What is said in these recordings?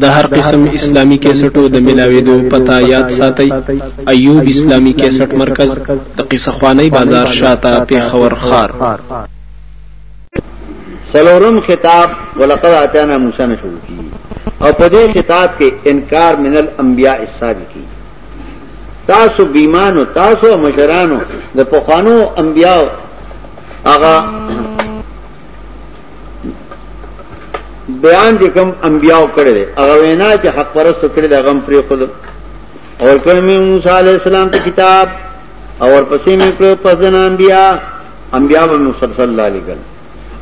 د هر قسم اسلامی کیسټو د ملاویدو پتا یاد ساتي ایوب اسلامی کیسټ مرکز د قصه خوانی بازار شاته پیښور خار سلورم خطاب ولقد اتانا موسی نه شروع کی او په دې خطاب کې انکار من الانبیاء السابقین تاسو بیمانو تاسو مشرانو د پخوانو انبیاء هغه بیان چې کوم انبیاو کړی دی هغه وینا چې حق پرست کړی دا غم پرې خود اور کړم موسی علی السلام ته کتاب اور پسې مې کړ پزن انبیا انبیا به مسلسل الله لګل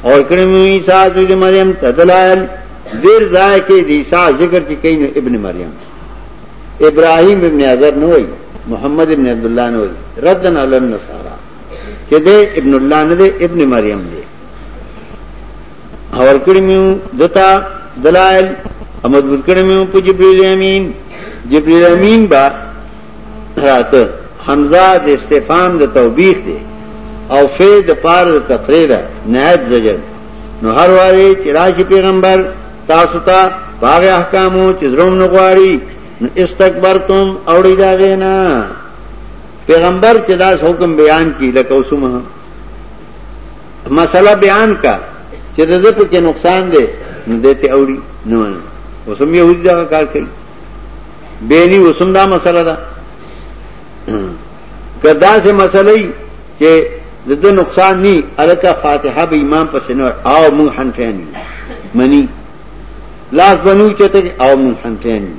اور کړم عیسی د مریم تدلال دیر ځای کې د عیسی ذکر کې کین ابن مریم ابراهیم ابن حضر نه وای محمد ابن عبد الله نه وای ردن علی النصارى چې د ابن الله نه د ابن مریم دی اور کړی میو دتا دلائل امد بود کړی میو په جبرئیل امین جبرئیل امین با راته حمزه د استفهام د توبیخ دی او فی د پار د تفرید نهایت زجر نو هر واری چې راشي پیغمبر تاسو ته باغ احکامو چې زروم نه غواړي نو استکبرتم اوړی دا غینا پیغمبر چې دا حکم بیان کی لکه اوسمه مسله بیان کا چې د دې په کې نقصان دی نو دته اوري نه ونه وسم یو دا کار کوي بینی وسم دا مسله ده کدا سے مسلې چې د دې نقصان ني الکه فاتحه به امام پس نه او مون حنفیانی منی لاس بنو چته او مون حنفیانی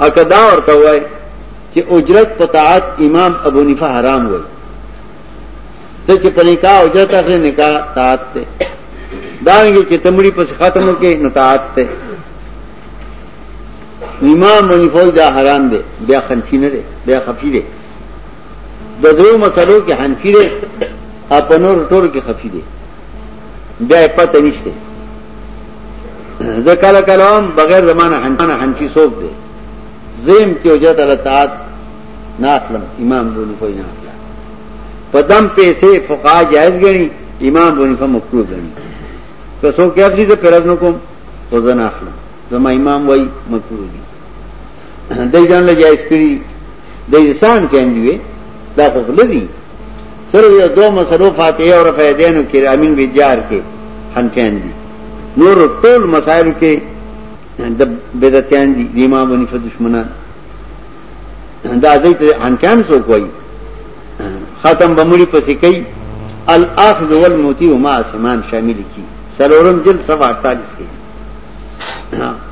اکدا ورته وای چې اجرت پتاعت امام ابو نفا حرام وای ته چې په نکاح او جت اخلي نکاح طاعت ته دا ویږي چې تمړي پس ختمو کې نو طاعت ته امام منیفوی دا حرام دی بیا خنفی نه دی بیا خفی دی د درو مسلو کې حنفی دی او په نور ټولو کې خفی دی بیا پته نشته زه کله کلام بغیر زمانه حنفی سوق دی زم کې وجه تعالی نه اخلم امام بونی په نه اخلا په دم پیسې فقها جائز غني امام بونی په مکروه غني که څوک یې اخلي زه پرځ نکوم خو زه نه اخلم زما امام وای مکروه دي دای ځان له جائز کړی د انسان کېندي وي دا خو غلدي سره یو دوه مسلو فاتحه او فائدینو کې امین بیجار کې حنفیان دي نور ټول مسائل کې د بدعتيان دي امام ونیفه دشمنان دا دې ته انکام سو کوي ختم بمړي پسې کوي الاخذ والموتی وما اسمان شامل کی سلورم جلد سوا 48 کې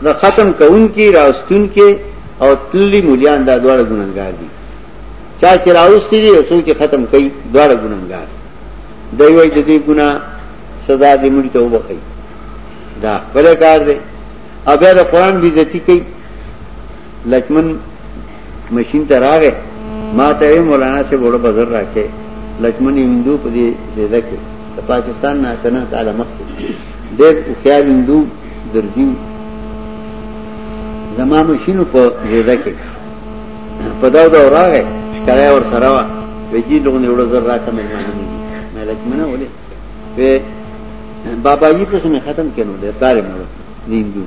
دا ختم کون کی راستون کې او تللی مليان دا دواړه ګناګار دي چا چې راوستي دي څو کې ختم کوي دواړه ګناګار دی وای چې دې ګنا سزا دې مړي ته وبخي دا بل کار دی او بیا د قران بي عزتي کوي لچمن مشین ته راغی ما ته وی مولانا سے بوړه بازار راکې لچمن هندو په دې زیده کې د پاکستان نه کنه کاله مخکې ډېر وکیا هندو درځي زما مشینو په زیده کې په دا دا راغې کله ور سره وا ویجی لغونه وړه زر راکې مې نه دي مې لچمن ولې په بابا جی په سمې ختم کینو دې تارې مړ دین دوی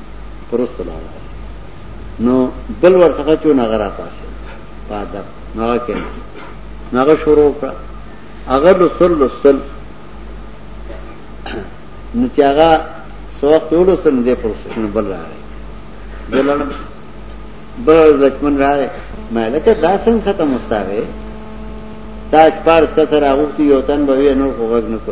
پرستو لا راځي نو بل ورڅخه چې نغه را پاسې په ادب نغه کې نغه شروع کړه هغه لوستل لوستل نو چې هغه سوق یو لوستل دې پروسشن بل راغی دلن بل لچمن راغی مې لکه دا څنګه ختم مستاوي تا پارس کا سره اوتی یو تن به نور کوغ نه کو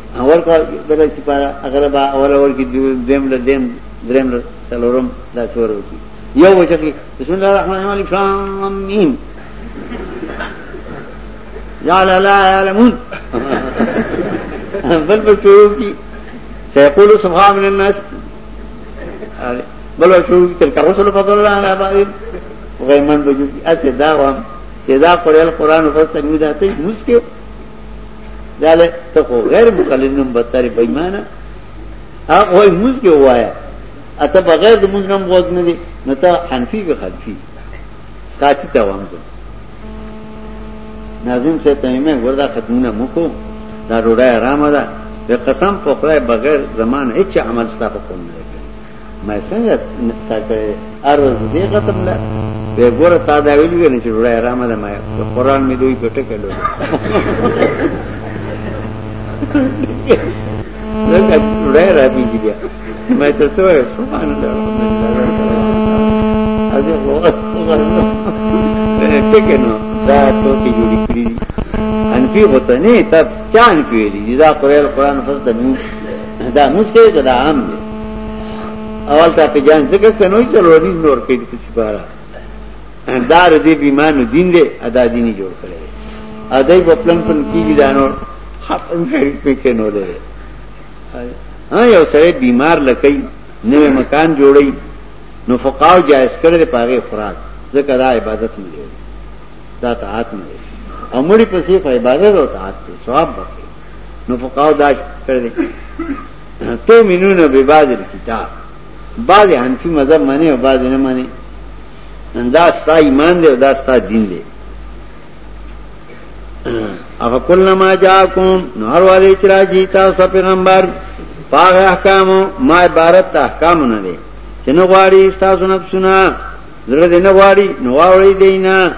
اول کا دغه چې په اغلب اول اول کې دیم له دیم دریم له څلورم دا څور وتی یو وجه کې بسم الله الرحمن الرحیم الف لام میم یا لا لا علمون بل بل شروع کی سيقول سبحان من الناس بل بل شروع کی تلك الرسل فضل الله على بعض غیمن بجو کی اسه دا وام چې دا قرآن قرآن فاستمیو دا تش مسکه داله ته خو غیر مقلد نوم بتره بېمانه هغه وای موږ کې وایا اته بغیر د موږ نوم وګ نه دي نو ته حنفي به حنفي ساتي ته وامځ ناظم سے تمیمه وردا ختمونه مکو دا ډوډۍ آرامه ده به قسم په خدای بغیر زمان هیڅ عمل ستا په کوم نه ما څنګه تا کړې هر ورځ دې قتل لا به ګوره تا دا ویل غني چې ډوړای رحم ده ما قرآن مې دوی په ټکه لوي لکه ډوړای را پیږي بیا ما ته څه وایې سبحان الله ازه وګوره ټکه نو دا ټوکی جوړی کړی انفی غتنی تا چان پیلی دا قرآن قرآن فصد نو دا مسکه ده دا عام دی اول تا په جان څنګه کنوي چلوړي نور کې دي څه بارا دار دې بیمانو دین دې ادا دیني جوړ کړي ادا په پلان پن کیږي دا نور خپل شریف په کې نو لري ها یو سره بیمار لکې نوې مکان جوړي نو فقاو جائز کړي د پاغه خوراک ځکه دا عبادت نه دی دا طاعت نه دی او مړي پسې په عبادت او طاعت کې ثواب بخي نو فقاو دا کړی دی تو منون به بعض کتاب بعض حنفی مذهب معنی او بعض نه معنی دا ستا ایمان دی او دا ستا دین دی اف کلنا ما جاکم نو هر والی چې راځي تاسو پیغمبر پاغ احکام ما عبارت احکام نه دي چې نو غواړي تاسو نفسونه زړه دې نه غواړي نو واوري دینه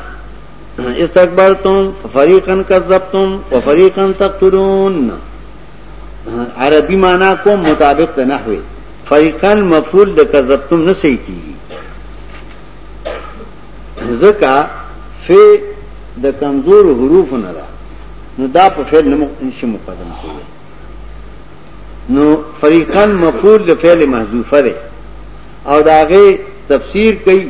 استکبرتم فریقا کذبتم وفریقا تقتلون عربی معنی کوم مطابق ته نحوی فریقا مفعول د کذبتم نه صحیح کیږي ځکه ف د کمزور حروف نه ده نو دا په فعل نه نشي مقدم کیږي نو فریقا مفعول د فعل محذوفه ده او داغه تفسیر کوي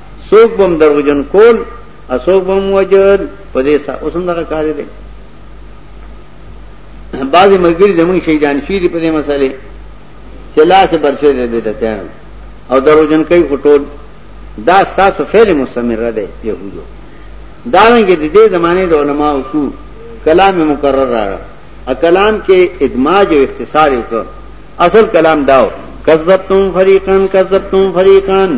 سوک بم دروجن کول اسوک بم وجل پدې سا اوسم دغه کار دی بعضی مګری زمون شهیدان شي دي پدې مسالې چلا سے برشه دې بدته او دروجن کوي فټول دا تاسو فعل مستمر ده يهودو دا ونګه د دې زمانه د علما او شو کلام مکرر را ا کلام کې ادماج او اختصار وکړ اصل کلام داو کذبتم فریقان کذبتم فریقان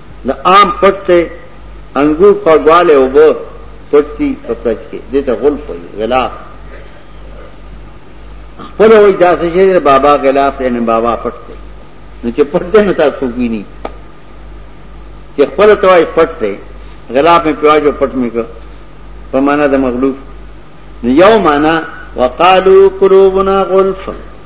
د آم پټ دی، انګور خوږوالی اوبه پټ دي په پټ کې دې ته غلف وایي غلاف خپل وایي دا څه شی دی بابا غلاف دی نه بابا پټ دی نو چې پټ دی نو تاسو ویني چې خپل ته وایي پټ دی غلاف مې پیواجو پټ مې کړ په معنا د مغلوب نو یو معنا وقالو قلوبنا غلف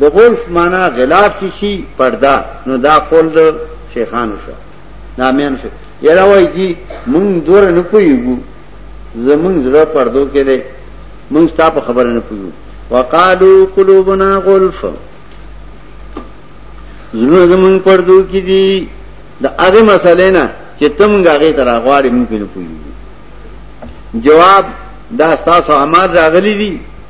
د غلف معنا غلاف چې شي پرده نو دا قول د شیخانو شو دا مېن شو یره وای کی مونږ دور نه پویګو زمونږ زړه پردو کې دی مونږ ستا په خبره نه پویو وقالو قلوبنا غلف زړه زمونږ پردو کې دی د هغه مسلې نه چې تم غاغه تر غواړي مونږ نه پویو جواب دا تاسو اعمال راغلي دي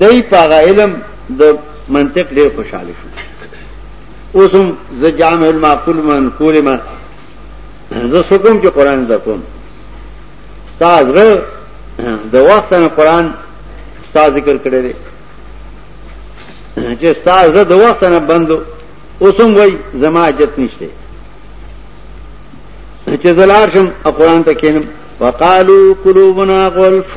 دی په هغه علم د منطق ډیر خوشاله شو اوس هم زه جامع المعقول من کول ما زه سکم چې قران زده کوم استاد غره د وخت نه قران استاد ذکر کړی دی چې استاد غره د وخت نه بندو اوس هم وای زما عجت نشته چې زلار شم قران ته کینم وقالو قلوبنا غلف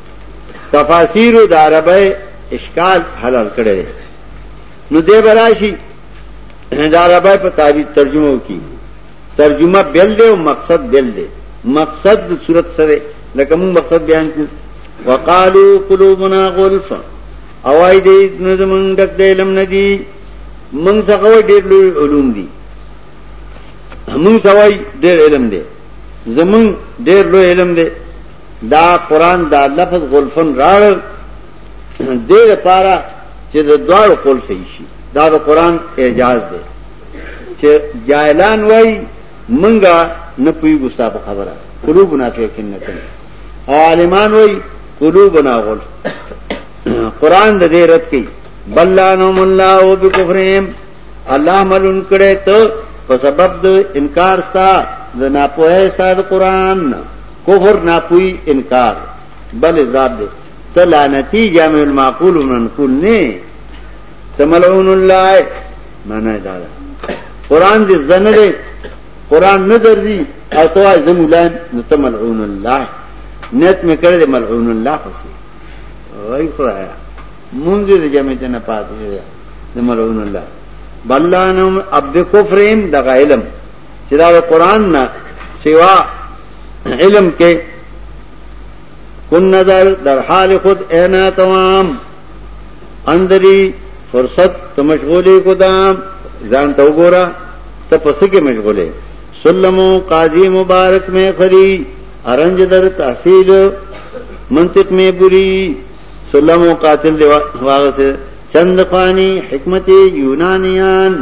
تفاسیرو د عربی اشکال حلال کړی دی نو دی براشي د عربی په تعبیر ترجمه وکي ترجمه بل دی او مقصد بل دی مقصد د صورت سره لکه موږ مقصد بیان کړو وقالو قلوبنا غلف اوای دې نظم ډک دی علم ندی موږ څنګه ډېر لوی علوم دي موږ څنګه ډېر علم دی زمون ډېر لوی علم دی دا قران دا لفظ غلفن راړل دې لپاره چې د دواړو قول صحیح شي دا د قران اعجاز دی چې جاهلان وای منګه نه پوي ګستا په خبره قلوبنا فیکن نه کوي او عالمان وای قلوبنا غل قران د دې رد کوي بلانهم الله وبکفرهم الله ملون کړه ته په سبب د انکار ستا د ناپوهه ستا د قران کفر ناپوی انکار بل اضراب دے تا لعنتی جامع المعقول منقول نے تا ملعون اللہ ہے مانا ہے دادا قرآن دے زن دے قرآن نہ درزی او تو آئی زن ملائم نو تا ملعون اللہ نیت میں کرے دے ملعون اللہ خسی وہی خدایا منزی دے جامع تینا پاتی دے ملعون اللہ بلانم اب بے کفرین دغا علم چې دا د قران نه سوا علم کې کن نظر در حال خود اینا تمام اندری فرصت ته مشغولې کو دا ځان ته وګوره ته پس کې مشغولې سلمو قاضی مبارک میں خری ارنج در تحصیل منطق میں بری سلمو قاتل دی واغ سے چند قانی حکمت یونانیان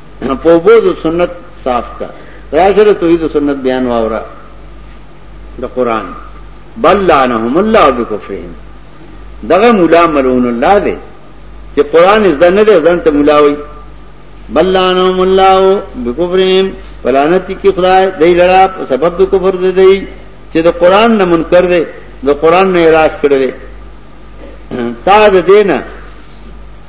په اوبو د سنت صاف کا راشه د توحید سنت بیان واوره د قران بل لعنهم الله بکفرهم دغه مولا ملعون الله دی چې قران زده نه دی ځان ته مولا وي بل لعنهم الله بکفرهم ولعنتی کی خدای دی لرا په سبب د کفر دی دی چې د قران نه منکر دی د قران نه راس کړی دی تا د دینه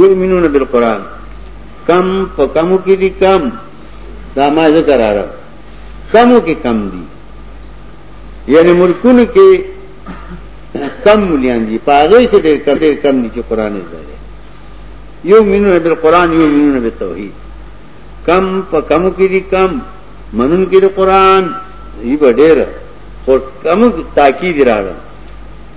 یؤمنون بالقرآن کم په کمو کې دي کم دا ما ذکر عرب کمو کې کم دي یعنی ملکونو کې کم مليان دي پاغه کې ډېر کم ډېر کم دي چې قران یې زده یؤمنون بالقرآن یؤمنون بالتوحید کم په کمو کې دي کم منون کې د قران یې ډېر خو کمو تاکید راغله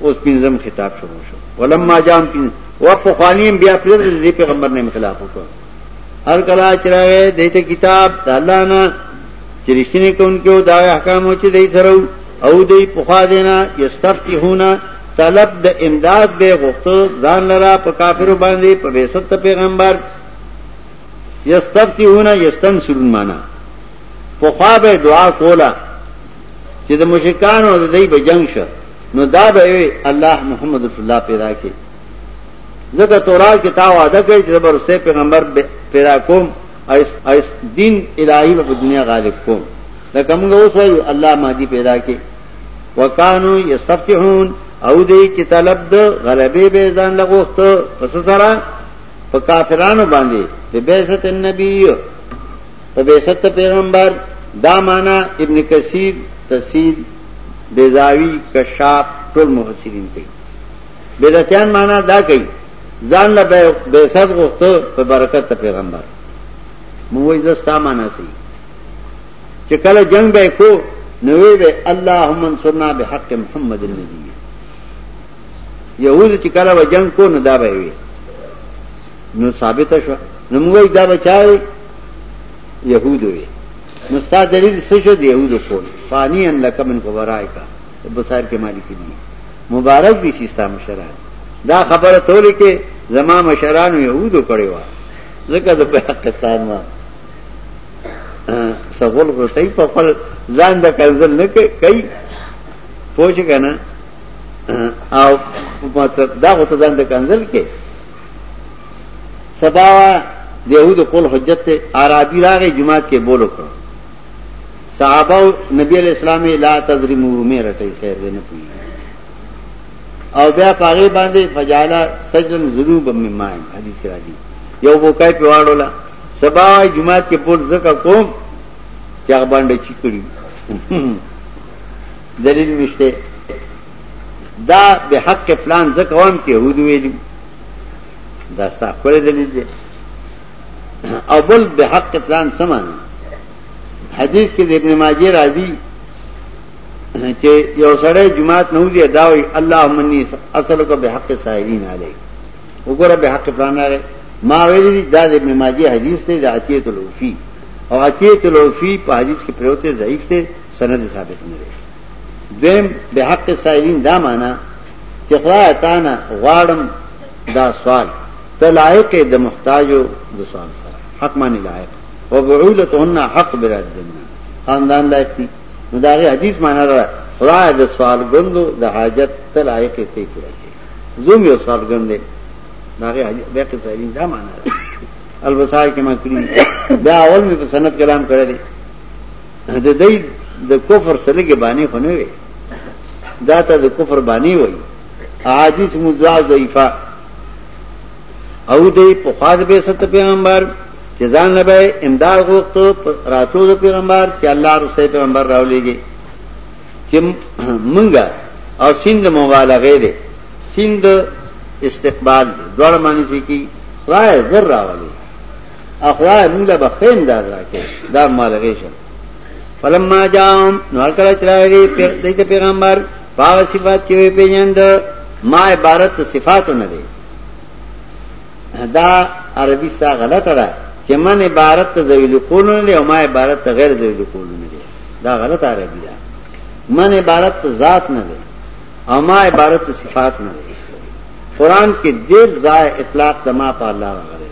اوس پنځم خطاب شروع شو ولما جام پین و پخوانی بیا پر دې پیغمبر نه خلاف وکړ هر کله چې راغی دته کتاب د الله نه چې رښتینی کوونکو دا احکام چې دې سره او دې پخوا دینا یستفتحونا طلب د امداد به غوښتو ځان لرا په کافرو باندې په بیست پیغمبر یستفتحونا یستنصرون معنا پخوا به دعا کولا چې د مشرکانو د دې بجنګ شه نو دا به وی الله محمد رسول الله پیدا کړي زګه تورات کې تا وعده کړی چې زبر سه پیغمبر پیدا کوم ایس ایس دین الہی په دنیا غالب کوم دا کوم اوس وایو الله مادي پیدا کړي وکانو یستفتحون او دې چې طلب د غلبې به ځان لغوخت پس سره په کافرانو باندې به بیست النبی په بیست پیغمبر دا معنا ابن کثیر تفسیر بیزاوی کشاف ټول محسرین کوي بدعتیان معنا دا کوي ځان له بیست غوښته په برکت پیغمبر مو وای زستا معنا سي چې کله جنگ به کو نو وی به اللهم انصرنا بحق محمد النبی یهود چې کله وجنګ کو نو دا به وي نو ثابت شو نو موږ دا بچای یهودو وی نو ستا دلیل څه شو د یهودو کول فانی ان لک من قبرای کا بصائر کې مالک دي مبارک دي چې ستا مشران دا خبره تول کې زما مشران یهودو کړي وا ځکه د پاکستان ما سغول غوتای په خپل ځان د کنزل نه کوي پوه شي کنه او دا غوته ځان د کنزل کې سبا وا د يهودو قول حجت ته عربي راغی جماعت کې بولو کړ صحابه نبی علیہ السلام لا تظلموه مې رټي خیر دې نه پوي او بیا پاغه باندې فجاله سجن ذنوب مما حدیث کې راځي یو بوکای په واړو لا سبا وای جمعات کې پول زکه کوم چې هغه باندې چی کړی دلیل مشته دا به حق فلان زکه وام کې هودویلی دا ستا خپل دلیل دی او بل به حق پلان سمان حدیث کې د ابن ماجه راځي چې یو سړی جمعات نه وځي دا وي اللهم اني اسالک به حق سائلین علی وګوره به حق پلان لري ما ویلي دا د ابن ماجه حدیث دی د عتیه الوفی او عتیه الوفی په حدیث کې پروت ضعیف دی سند ثابت نه دی دویم به حق سائلین دا معنا چې خدای تعالی غواړم دا سوال ته لایق د محتاجو د سوال سره حق معنی لایق او بعولتهن حق برات جنہ خاندان لایق دي نو دا غي حدیث معنا ده خدای د سوال غندو د حاجت ته لایق ته پوره کړي زوم یو سوال غندې دا غي حدیث به کې سائلین دا معنا ده البصائر کې ما کړی دا اول می په سند کلام کړی دی د دې د کفر سلګي باندې خو نه وي دا ته د کفر باندې وای احادیث مزوا ضعیفه او دې په خاص به ست پیغمبر چې ځان نه به امداد وخت راتلو د پیغمبر چې الله رسول پیغمبر راولېږي چې مونږه او سند مبالغه دې سند استقبال دې دوړ معنی سي کی خدای زر راولي اخلا موږ له بخیم دار راکې دا مالغې شه فلما جام نو کله چې راغی د پیغمبر پاو صفات کې وی پیجند ما عبارت صفات نه دی دا عربي ستا غلطه ده چې من عبارت ته ذویل قول نه دی او ما عبارت ته غیر ذویل قول نه دی دا غلط عربي ده من عبارت ته ذات نه دی او ما عبارت ته صفات نه دی قران کې ډېر ځای اطلاق د ما په الله راغلی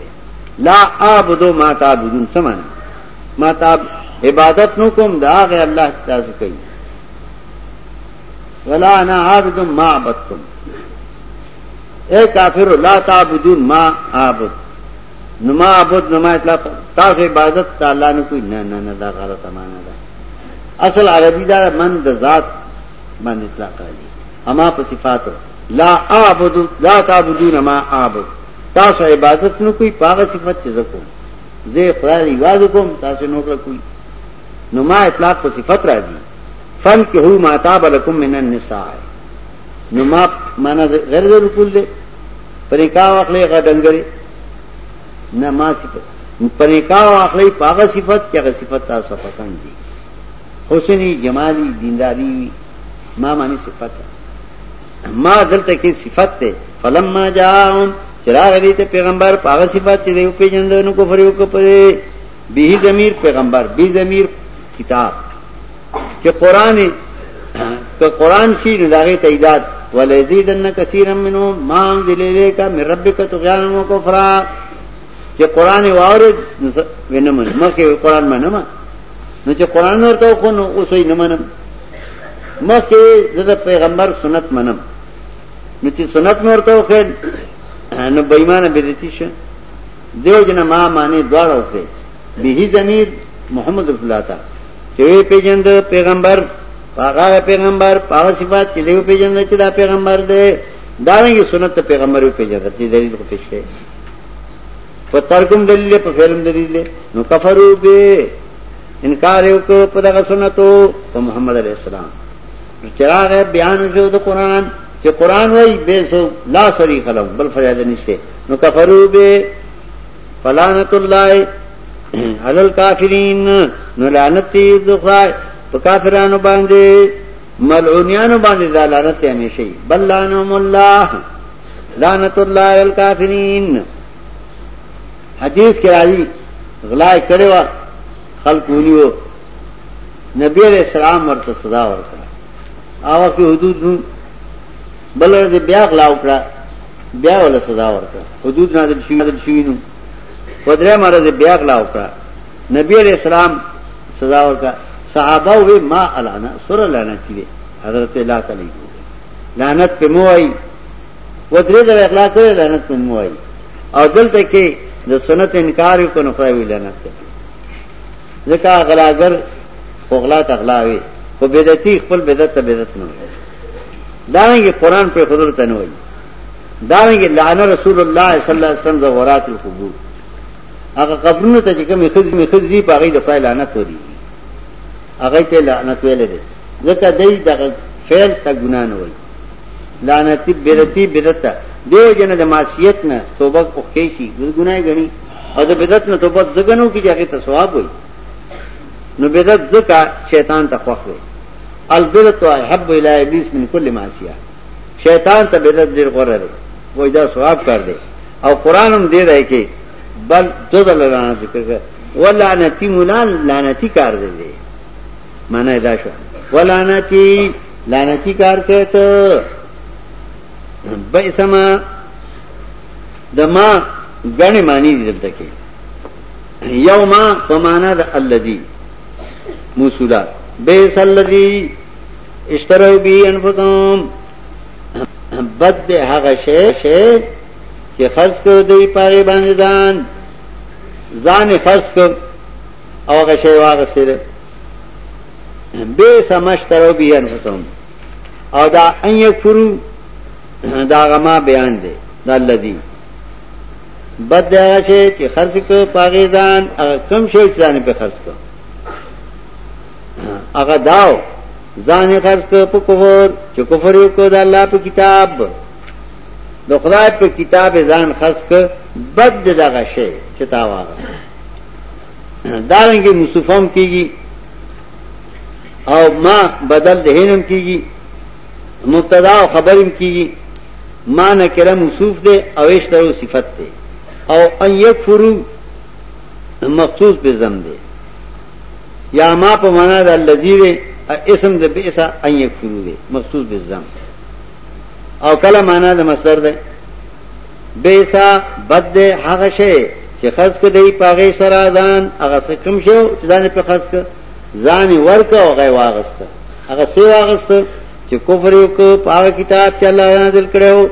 لا اعبدو ما تعبدون سمانا ما تعب عبادت نو کوم دا غی الله تاسو کوي ولا انا عابد ما عبدتم اے کافر لا تعبدون ما عابد نو ما عبد نو ما اطلاق تاسو عبادت تعالی نه کوي نه نه نه دا غلطه معنا ده اصل عربی دا من د ذات باندې اطلاق راځي اما په صفاتو لا اعبد لا تعبدون ما اعبد تاسو عبادت نو کوي پاغه صفت چې زکو زه خدای یوازې کوم تاسو نو کړ کوي نو ما اطلاق په صفت راځي فن کې هو ما تاب لكم من النساء نو ما معنا غیر غیر کول دي پرې کا واخلې غا ډنګري نه ما صفت پرې کا واخلې پاغه صفت چې هغه صفت تاسو پسند دي حسنی جمالی دینداری ما معنی صفت ما دلته کې صفت ته فلما جاءهم چراغ دې ته پیغمبر پاغه صفات چې دیو پیجندونو کو فریو کو پدې به ضمیر پیغمبر به ضمیر کتاب چې قران که قران شي نو داغه تعداد ولذیدن کثیرا منهم ما انزل الیک من ربک طغیان و کفرا چې قران واورید نو ونه من مکه قران منم نو چې قران ورته خو نو اوس یې نه منم مکه د پیغمبر سنت منم نو چې سنت ورته خو نو بېمانه بدعتي شه دیو جن ما معنی دواړه وکړي به ضمیر محمد رسول الله تا چې پیجن د پیغمبر هغه پیغمبر هغه صفات چې دیو پیجن چې دا پیغمبر دی دا ویږي سنت پیغمبر پیجن چې دلیل کو پېښته په ترکم دلیل په فعلم دلیل نو کفرو به انکار یو کو په دغه سنتو ته محمد علی السلام چراغ بیان شو د قران چې قران وای به سو لا سری قلم بل فریاد نشته نو کفرو به فلانت الله علی الکافرین نو لعنت دی خدای په کافرانو باندې ملعونیانو باندې دا لعنت همیشه بل لعنهم الله لعنت الله علی الکافرین حدیث کې راځي غلا کړي وا خلقونیو نبی علیہ السلام ورته صدا ورکړه او کې حدود نو بلر دې بیا غلا وکړه بیا ولا صدا ورکړه حدود نازل شي نازل شي نو ودره مرز بیا غلا وکړه نبی علیہ السلام صدا ورکړه صحابه وې ما الانا سر لانا چي حضرت الله تعالی لعنت په مو وای و درې ځله اغلا کړی لعنت په مو وای او دلته کې د سنت انکار کو نه خدای لعنت کوي ځکه غلاګر اوغلا تغلاوي او بدعتي خپل بدعت ته بدعت نه وایي دا نه قرآن پر خدای ته نه وایي دا نه لعن رسول الله صلی الله علیه وسلم زورات القبور هغه قبرونو ته چې کومې خزمه خزي په هغه د خدای لعنت وري هغه ته لعنت ویل دي ځکه دی دغه فعل ته ګناه نه وایي لعنتی بدعتی بدعت دیو جن د معصیت نه توبه وکړي شي ګناه غني او د بدعت نه توبه ځګنو کې چې هغه ته ثواب وي نو بدعت ځکه شیطان ته خوښ وي البدعت حب الی ابلیس من کل معصیه شیطان ته بدعت ډیر غوړه دی وای دا ثواب کار دی او قران هم دی راي کې بل دغه لعنت ذکر کړ ولعنتی مولان لعنتی کار دی معنی دا شو ولعنتی لعنتی کار کوي ته بئسما د ما غنی معنی دي دلته کې یو ما په معنا د الذی موصولا بیس الذی اشترو بی انفقهم بد ده هغه شی شی چې خرج کړ دی پاره باندې ځان ځان خرج کړ او هغه شی واغسته ده به سمشترو بیا انفسهم او دا ان یکفرو دا غما بیان دی دا الذی بد دی هغه شی چې خرج کو پاګې ځان هغه کم شی چې ځان په خرج کو هغه داو ځان خرج کو په کفر چې کفر یو کو د الله په کتاب د خدای په کتاب ځان خرج کو بد دی هغه شی چې تا واغسته دارنګ مصطفیم کیږي او ما بدل دهنم کیږي مبتدا او خبرم کیږي ما نکره موصوف ده او اشترو صفت ده او ان یکفرو مخصوص به زم ده یا ما په معنا د الذی ده اسم د بیسا ان یکفرو ده مخصوص به زم او کله معنا د مصدر ده بئسا، بد دی، هغه شی چې خرڅ کړ دوی په هغې سره ځان، هغه څه کوم شی و چې ځان یې پرې خرڅ کړ، ځان یې ورکړ او هغه یې واخیست، هغه څه یې واخیست چې کفر یې وکړ په هغه کتاب چې الله نازل کړی و.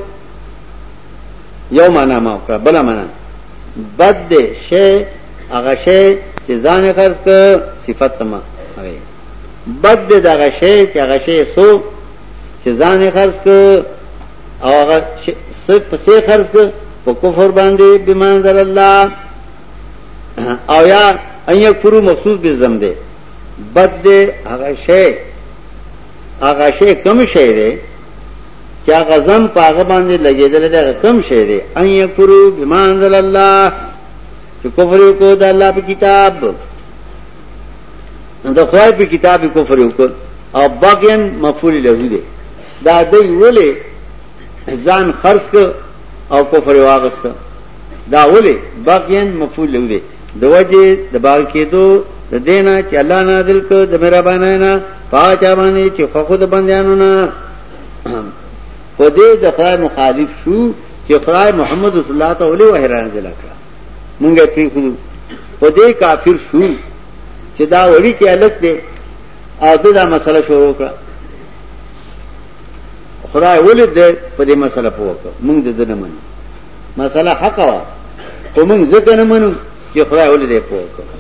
یو معنا ما وکړه، بله معنا، بد دی، شی، هغه شی چې ځان یې خرڅ کړ، صفت ما هغې، بد دی د هغه شی چې هغه شی څوک چې ځان یې خرڅ کړ، او هغه سر په سر خرج کړ په کفر باندې بما انزل الله او یا ان یکفرو مخصوص به زم ده بد ده هغه شی هغه شی کم شی ده چې هغه زم په هغه باندې لګیدل ده کم شی ده ان یکفرو بما انزل الله چې کفر کو د الله په کتاب د خدای په کتاب کفر وکړ او باقین مفعول له دې دا دی ولی ځان خرڅ ک او کفر واغست دا ولی بغین مفعول له دی د وجه د باغ کېدو د دینا چې الله نازل ک د مهربانای نه پاچا باندې چې خو خود بندیانو نه په دې د خدای مخالف شو چې خدای محمد رسول الله ته ولې وهران ځل کړ مونږه پری خو په دې کافر شو چې دا وړي کې الګ دی او دا مسله شروع کړه خدای ولې دې په دې مسله پوښتنه موږ دې نه منو مسله حق وا ته موږ ځکه نه منو چې خدای ولې دې پوښتنه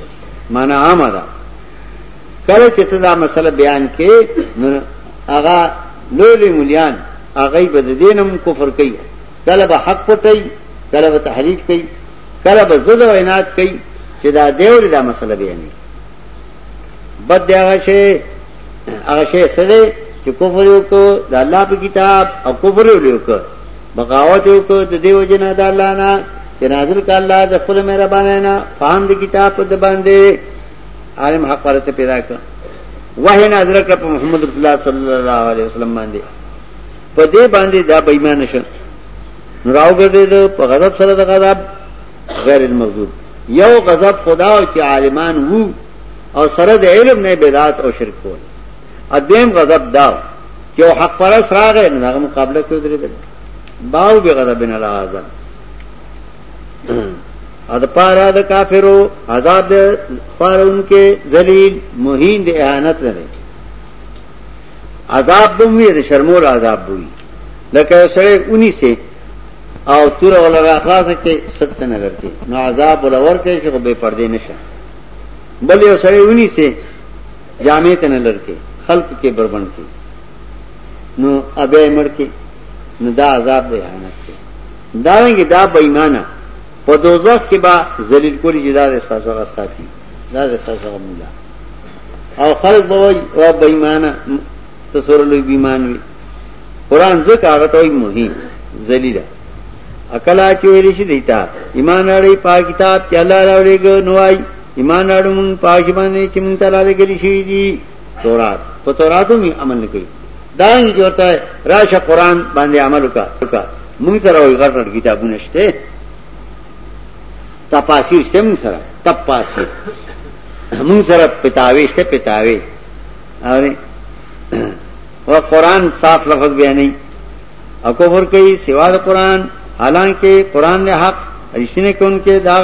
معنا عامه ده کله چې ته دا مسله بیان کې نو هغه لولې مليان هغه به د دینم کفر کوي کله به حق پټي کله به تحریف کوي کله به زړه وینات کوي چې دا دیور دا مسله بیانې بد دی هغه شی هغه شی څه دی چې کفر یو کو د الله په کتاب او کفر یو کو بغاوت یو کو د دیو جنا د الله نه چې نازل ک الله د خپل مهربانه نه فهم د کتاب په د باندې عالم حق ورته پیدا کړ وه نازل کړ په محمد رسول الله صلی الله علیه وسلم باندې په دې باندې دا بېمان شه راو ګرځې د په غضب سره د غضب غیر المغضوب یو غضب خدا او چې عالمان وو او سره د علم نه بدعت او شرک کول ادم غضب دا چې او حق پرس راغې نه هغه مقابله کې ودرېدل باو به غضب نه لازم ا د پاره د کافرو عذاب د خارون کې ذلیل مهین د اهانت نه دی عذاب به وي د شرمول عذاب وي لکه سره اونی سي او تور ولا راخلاص کې سخت نه لرتي نو عذاب ولور کې چې به پردې نشه بل یو سړی ونی سي جامې ته نه لړکې خلق کې بربند کې نو ابه امر کې نو دا عذاب دی حانت کې دا وینګي دا بې ایمانه په دوزخ کې با ذلیل کولی چې دا د ساسو غساتی دا د ساسو مولا او خلق به وای او بې ایمانه تصور لوی بې ایمان وي قران ځکه هغه ته وایي مهین ذلیلہ اکلا چې ویل شي دیتا ایمان اړې په کتاب چې الله راولېګ نوای ایمان اړو مون پاک باندې چې مون تعالی لګل شي دي تورات په توراتو می عمل نه کوي دا یې جوړته راشه قران باندې عمل وکا مون سره وي غټ غټ کتابونه شته تفاسیر شته مون سره تفاسیر مون سره پتاوي شته پتاوي اره و قران صاف لفظ بیانې او کفر کوي سوا د قران حالانکه قران نه حق رښتینه کوونکې دا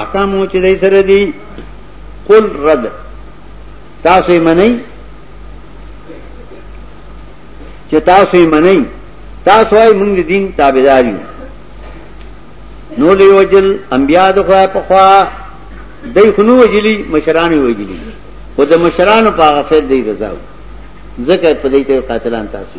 احکام مو چې دای سره دي قل رد تاسو یې منئ چې تاسو یې منئ تاسو یې موږ دین تابعدار یو نو دی وجل انبیا د خدای په خوا دای خنو وجلی مشران وجلی و د مشران په غفلت دی رضا ځکه په دې ته قاتلان تاسو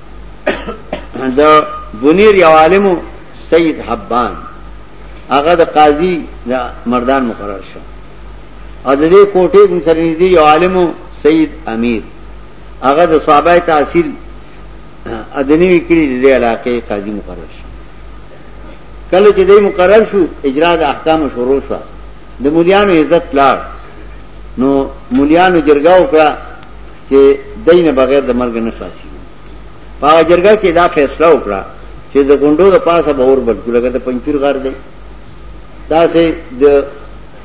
د بنیر یو عالم سید حبان هغه د قاضي د مردان مقرر شو او د دې کوټې کوم سره نږدې یو عالم سید امیر هغه د صحابه تحصیل ادنی وکړي د دې علاقې قاضي مقرر شو کله چې دې مقرر شو اجرا د احکام شروع شو د مليانو عزت لار نو مليانو جرګه وکړه چې دای نه بغیر د مرګ نه خلاصي په هغه جرګه کې دا فیصله وکړه چې د غونډو د پاسه به اور بل کړو لکه د پنځیر غر دی دا سه د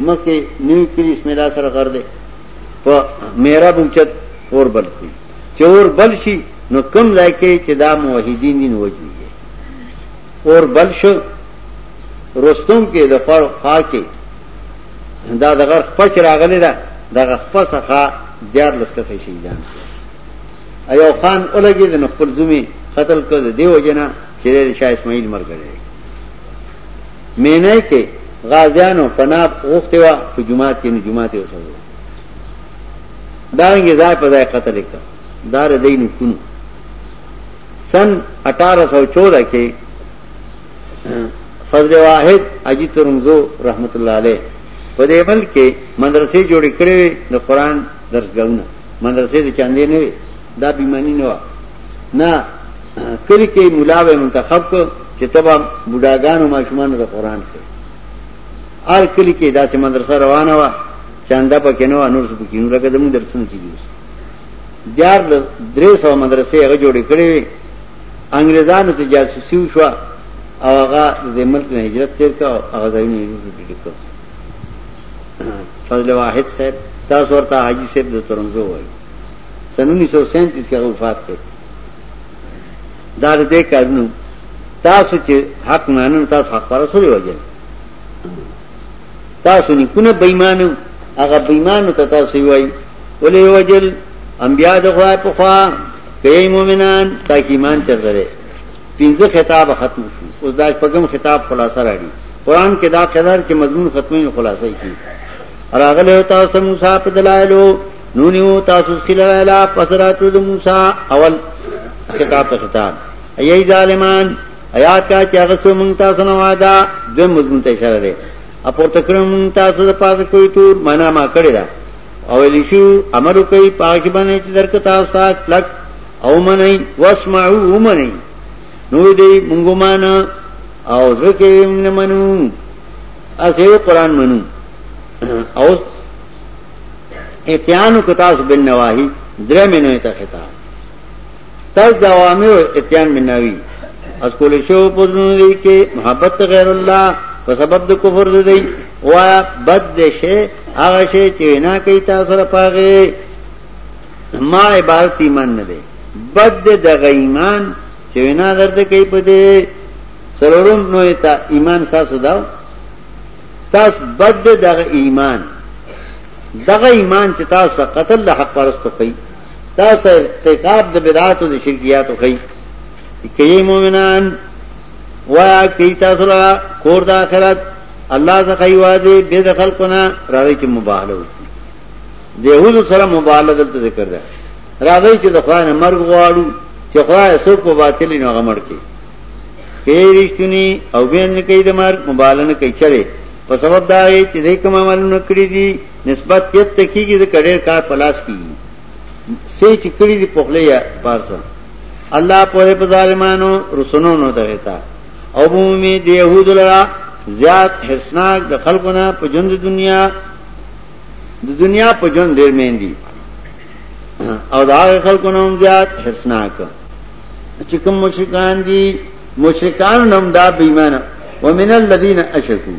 مکه نیو کلی اسم الله سره غر دی په میرا بوچت اور بل کړی چې اور بل شي نو کم ځای کې چې دا موحدین دین وځي اور بل شو رستم کې د فر خاکه دا د غر خپه چې راغلی ده دغه خپه څخه دیارلس کسه شهیدان شو ایو خان ولګېد نو خپل زومی قتل کړ د دیو جنا چې د شاه اسماعیل مرګ دی مینه کې غازیانو پناب غوښته وا په جماعت کې نه جماعت وسو دا رنګه ځای په ځای قتل کړ دار دین کونو سن 1814 کې فضل واحد اجی ترنګزو رحمت الله علیه په دې بل کې مدرسې جوړې کړې وې د قران درسګونه مدرسې د چاندې نه وي دا بیمانی نه و نه کلی کې مولا به منتخب کو چې تبا بډاګانو ماشومان د قران کې هر کلی کې داسې مدرسه روانه و چاندا پکې نو انور څه پکې نو لکه زموږ درسونه کیږي دیار درې سو مدرسې هغه جوړې کړې انګریزانو ته جاسوسي وشوه او هغه د دې ملک نه هجرت تیر کړ او هغه ځایونه یې لوټ کړل فضل واحد صاحب تاسو ورته حاجی صاحب د ترنګو وایي سن 1937 کې هغه وفات کړ دا دې کارونو تاسو چې حق نه نن تاسو حق پر سوري وځل تاسو نه کو نه بېمانو هغه بېمانو ته تاسو وایي ولې وځل انبیا د خدای په خوا که یی مومنان تاکه ایمان چرته ده پنځه خطاب ختم شو اوس دا پګم خطاب خلاصه راړي قران کې دا قدر چې مضمون ختمه خلاصه کی راغله تاسو موسی په دلایلو نونیو تاسو خلاله پسراتو د موسی اول خطاب ته خطاب ای ظالمان آیات کا چې هغه څو مونږ تاسو نه وادا د مضمون ته اشاره ده اپورته کړم تاسو د پاسه کوی تور معنا ما کړی ده او الیشو عمل کوي پاک باندې چې درک تاسو ته کلک او منئ واسمعوا ومنئ نو دې مونږ معنا او ځکه موږ منو اسه قرآن منو او اتیانو کتاس بن نواهی درې مینه ته خطاب تاسو د عوامو اتیان مناوي از کول شو پوزنو دی کې محبت غیر الله په سبب د کفر دی وایا بد دې شي هغه شي چې نه کوي تاسو را پاغه ما عبارت ایمان نه دی بد دې د ایمان چې نه درته کوي په دې سرورم نو ته ایمان تاسو داو تاسو بد دې د ایمان دغه ایمان چې تاسو قتل له حق پرستو کوي دا سر ارتکاب د بدعات او د شرکیات خو کوي مؤمنان وایا کوي تاسو لا کور د اخرت الله زکه یوازې به د خلقونه راځي چې مباهله وکړي د یهودو سره مباهله دلته ذکر ده راځي چې د خدای نه مرګ غواړو چې خدای څوک په باطل نه غمړ کوي کې رښتونی او بین کوي د مرګ مباهله نه کوي چره په سبب دا چې دې کوم عمل نه کړی دي نسبت یت ته کیږي ځکه ډېر کار په لاس کیږي سې چې کړي دي پخلې یا پارسل الله په دې په ظالمانو رسونو نو دهتا او بومي د يهود لرا زیات حسناک د خلقونه په ژوند دنیا د دنیا په ژوند ډېر مېندي او دا خلقونه هم زیات حسناک چې کوم مشرکان دي مشرکان هم دا بېمانه ومن الذين اشركوا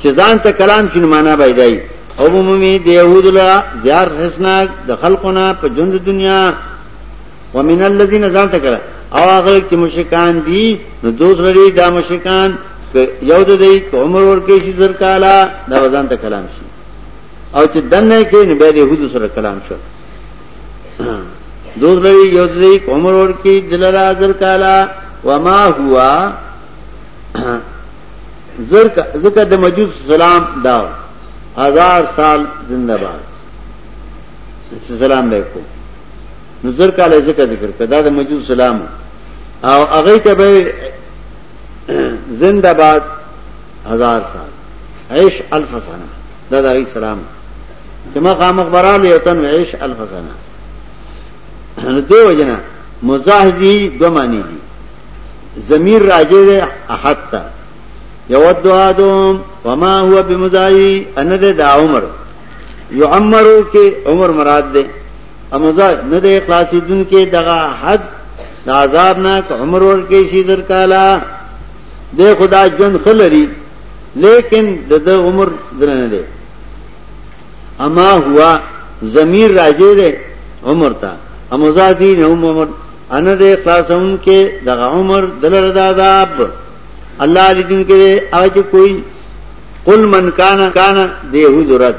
چې ځان ته کلام شنو معنا بيدای او عمومي د يهود لا زیار حسناک د خلقونه په ژوند دنیا ومن الذين ځان ته کړه او هغه چې مشکان دي نو دوس لري دا مشکان یو د دې عمر ورکه شي زر کالا دا ځان ته کلام شي او چې دنه کې نه به د يهود سره کلام شو دوس لري یو د دې عمر ورکه دلرا زر کالا وما هوا ذکر د مجوس سلام داو هزار سال زندہ باد سلام لیکو نو زر کاله ذکر ذکر کدا د مجوس سلام او هغه ته به زندہ باد هزار سال عيش الف سنه دا دغه سلام چې ما قام اخبارال یو تن عيش الف سنه دیو جنا مزاحدی دو معنی دی ضمیر راجع دی احد تا یود آدم وما هو بمزائی ان دے دا عمر یعمرو کے عمر مراد دے امزائی نه دے خلاصی دن کے دغا حد دا عذاب نا که عمر ورکی شی در کالا دے خدا جن خلری لیکن د عمر درنه دے اما هوا ضمیر راجع ده عمر ته امزادی نه عمر ان دې خلاصون کې دغه عمر دلر د عذاب الله لیدون کې او چې کوئی قل من کان کان دیهود رد